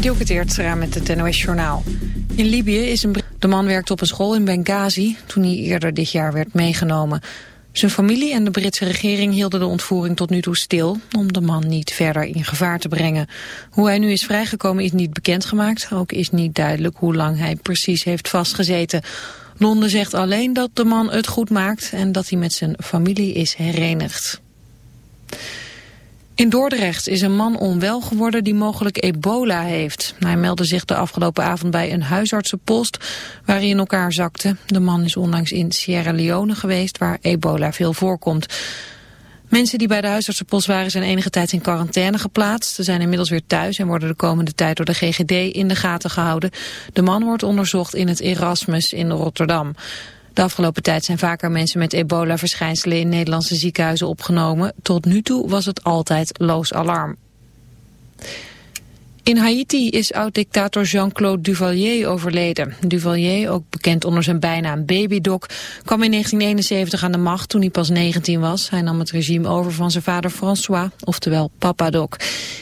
Dielke Teertstra met het NOS Journaal. In Libië is een... De man werkte op een school in Benghazi toen hij eerder dit jaar werd meegenomen. Zijn familie en de Britse regering hielden de ontvoering tot nu toe stil... om de man niet verder in gevaar te brengen. Hoe hij nu is vrijgekomen is niet bekendgemaakt. Ook is niet duidelijk hoe lang hij precies heeft vastgezeten. Londen zegt alleen dat de man het goed maakt... en dat hij met zijn familie is herenigd. In Dordrecht is een man onwel geworden die mogelijk ebola heeft. Hij meldde zich de afgelopen avond bij een huisartsenpost waar hij in elkaar zakte. De man is onlangs in Sierra Leone geweest waar ebola veel voorkomt. Mensen die bij de huisartsenpost waren zijn enige tijd in quarantaine geplaatst. Ze zijn inmiddels weer thuis en worden de komende tijd door de GGD in de gaten gehouden. De man wordt onderzocht in het Erasmus in Rotterdam. De afgelopen tijd zijn vaker mensen met ebola-verschijnselen in Nederlandse ziekenhuizen opgenomen. Tot nu toe was het altijd loos alarm. In Haiti is oud-dictator Jean-Claude Duvalier overleden. Duvalier, ook bekend onder zijn bijnaam Baby Doc, kwam in 1971 aan de macht toen hij pas 19 was. Hij nam het regime over van zijn vader François, oftewel Papa Doc.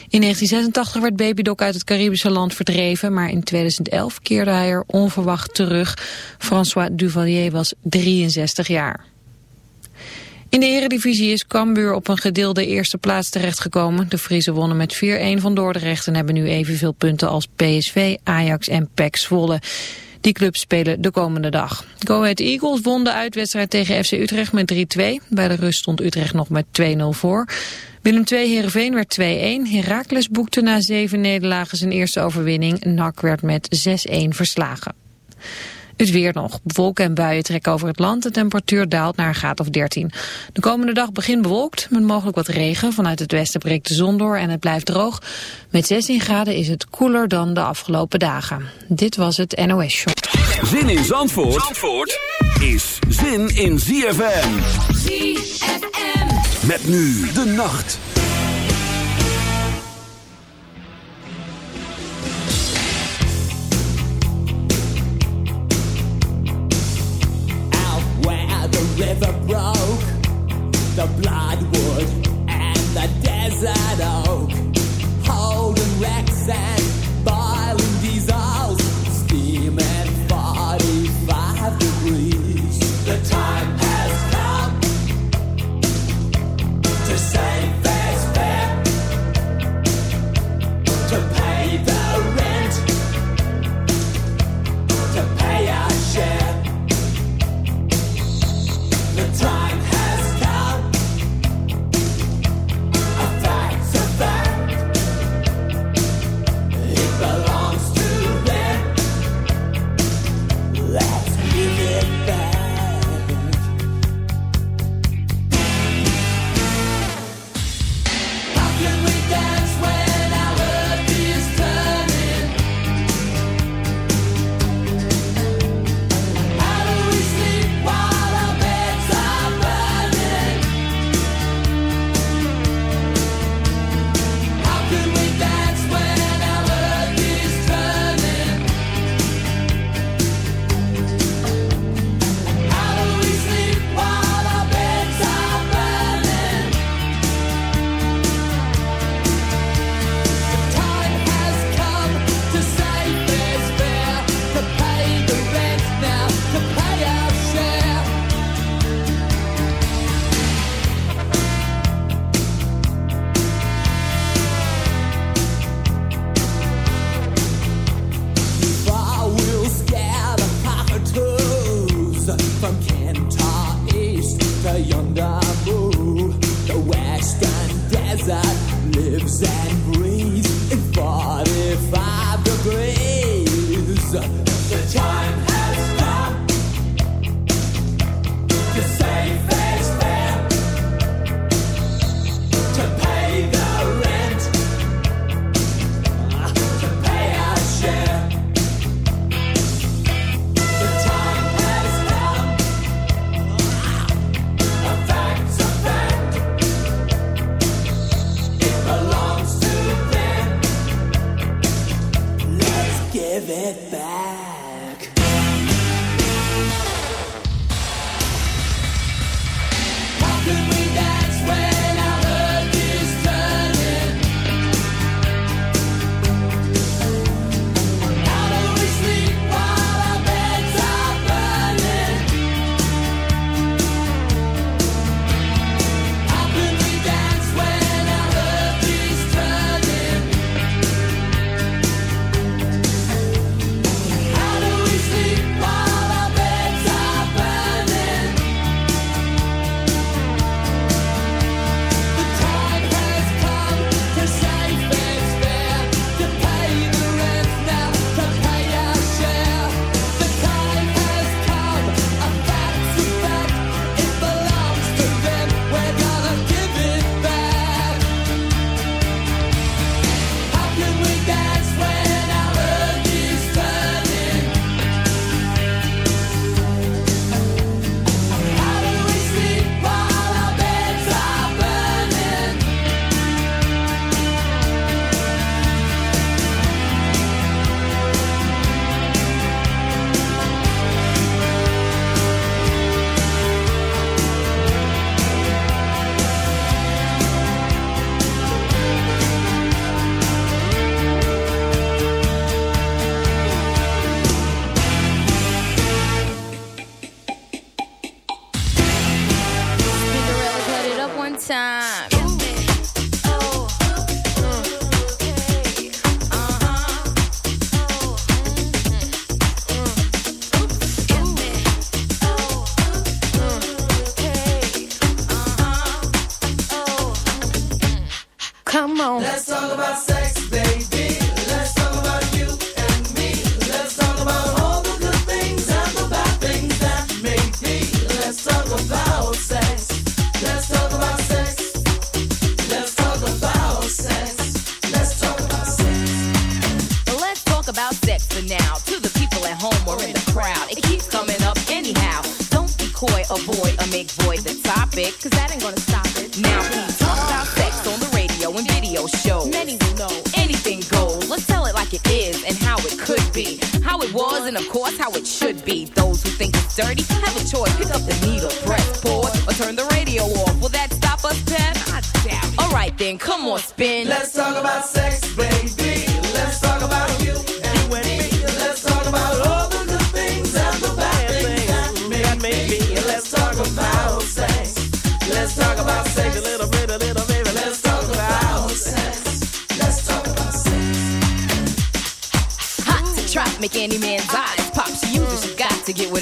In 1986 werd Baby Doc uit het Caribische land verdreven, maar in 2011 keerde hij er onverwacht terug. François Duvalier was 63 jaar. In de eredivisie is Cambuur op een gedeelde eerste plaats terechtgekomen. De Friese wonnen met 4-1 van Dordrecht en hebben nu evenveel punten als PSV, Ajax en PEC Zwolle. Die clubs spelen de komende dag. Go Ahead Eagles won de uitwedstrijd tegen FC Utrecht met 3-2. Bij de rust stond Utrecht nog met 2-0 voor. Willem II Heerenveen werd 2-1. Heracles boekte na zeven nederlagen zijn eerste overwinning. NAC werd met 6-1 verslagen. Het weer nog. Wolken en buien trekken over het land. De temperatuur daalt naar een graad of 13. De komende dag begint bewolkt met mogelijk wat regen. Vanuit het westen breekt de zon door en het blijft droog. Met 16 graden is het koeler dan de afgelopen dagen. Dit was het NOS Show. Zin in Zandvoort, Zandvoort is zin in ZFM. ZFM. Met nu de nacht. River broke,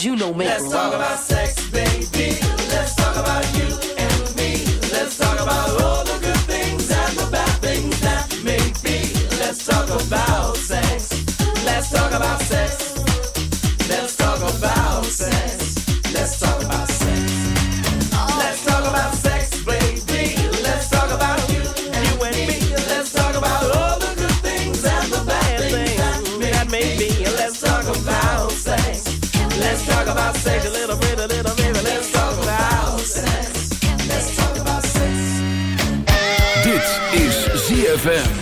you know, make Let's talk about sex, baby. ZFM.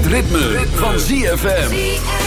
Ritme, van ZFM.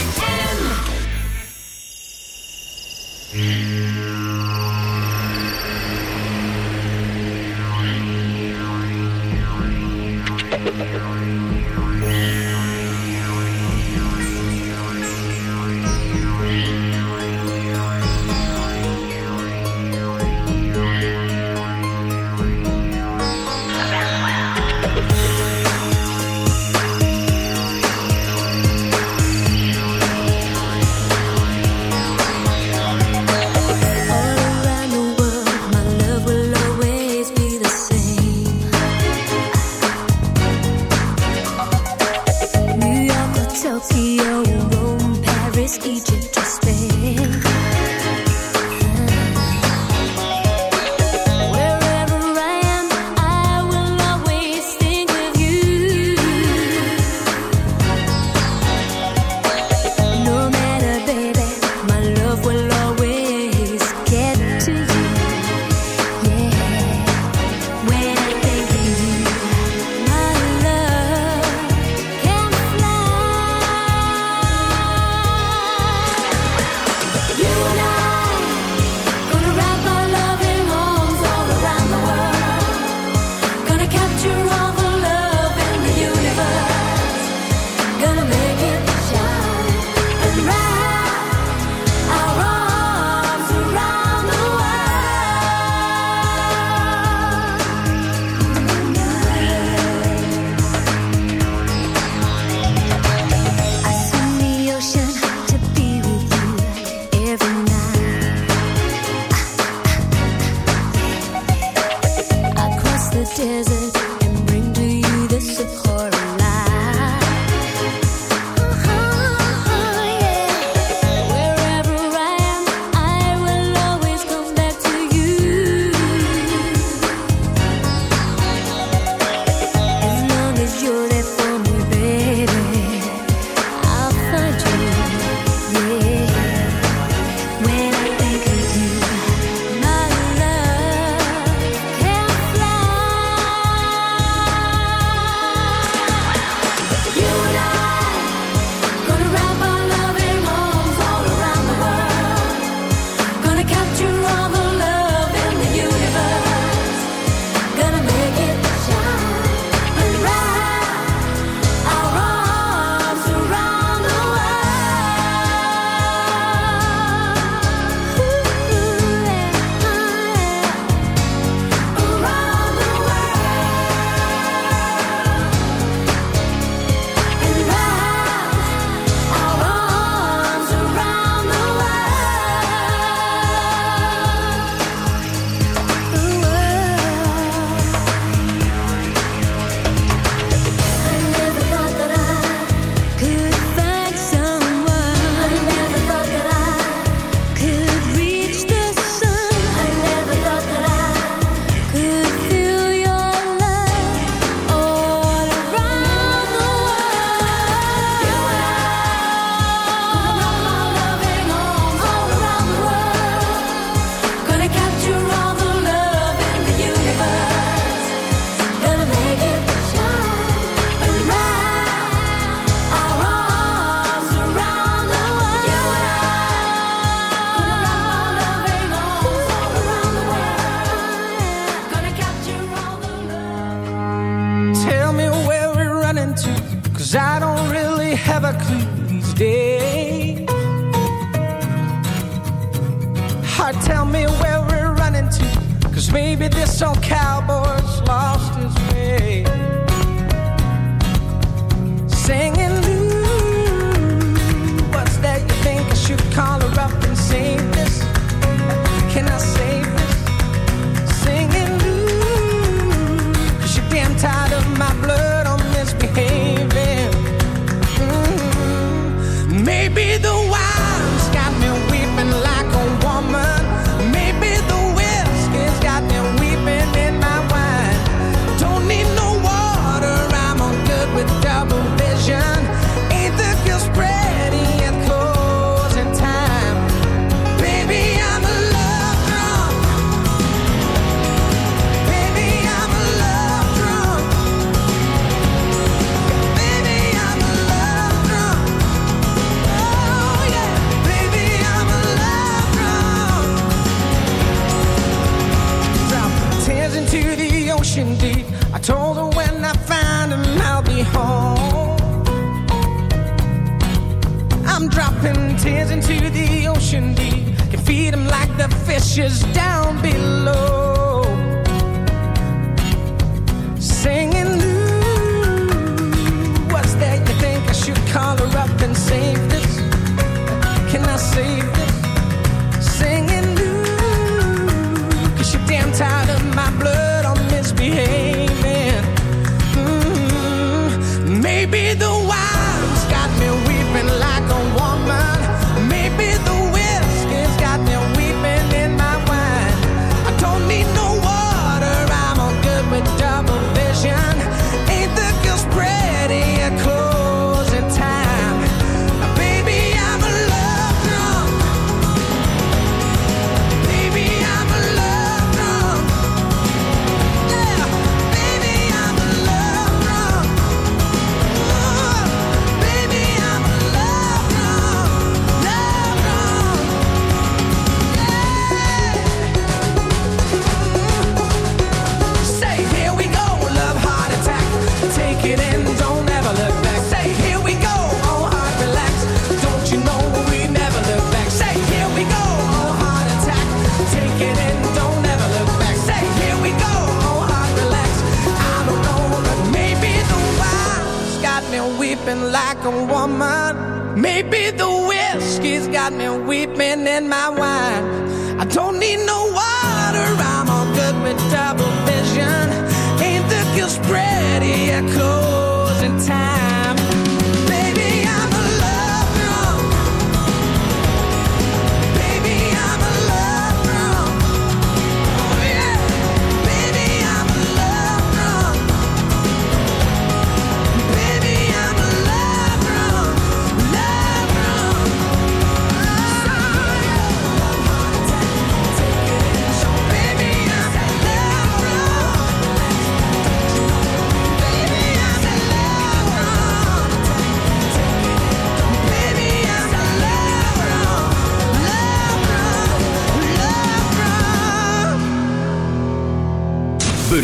Maybe this save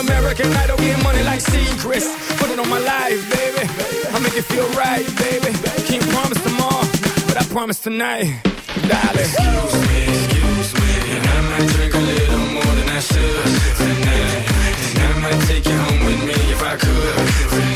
American. I don't get money like secrets. Put it on my life, baby. I make it feel right, baby. Can't promise tomorrow, but I promise tonight. Darling. Excuse me, excuse me. And I might drink a little more than I should tonight. And I might take you home with me if I could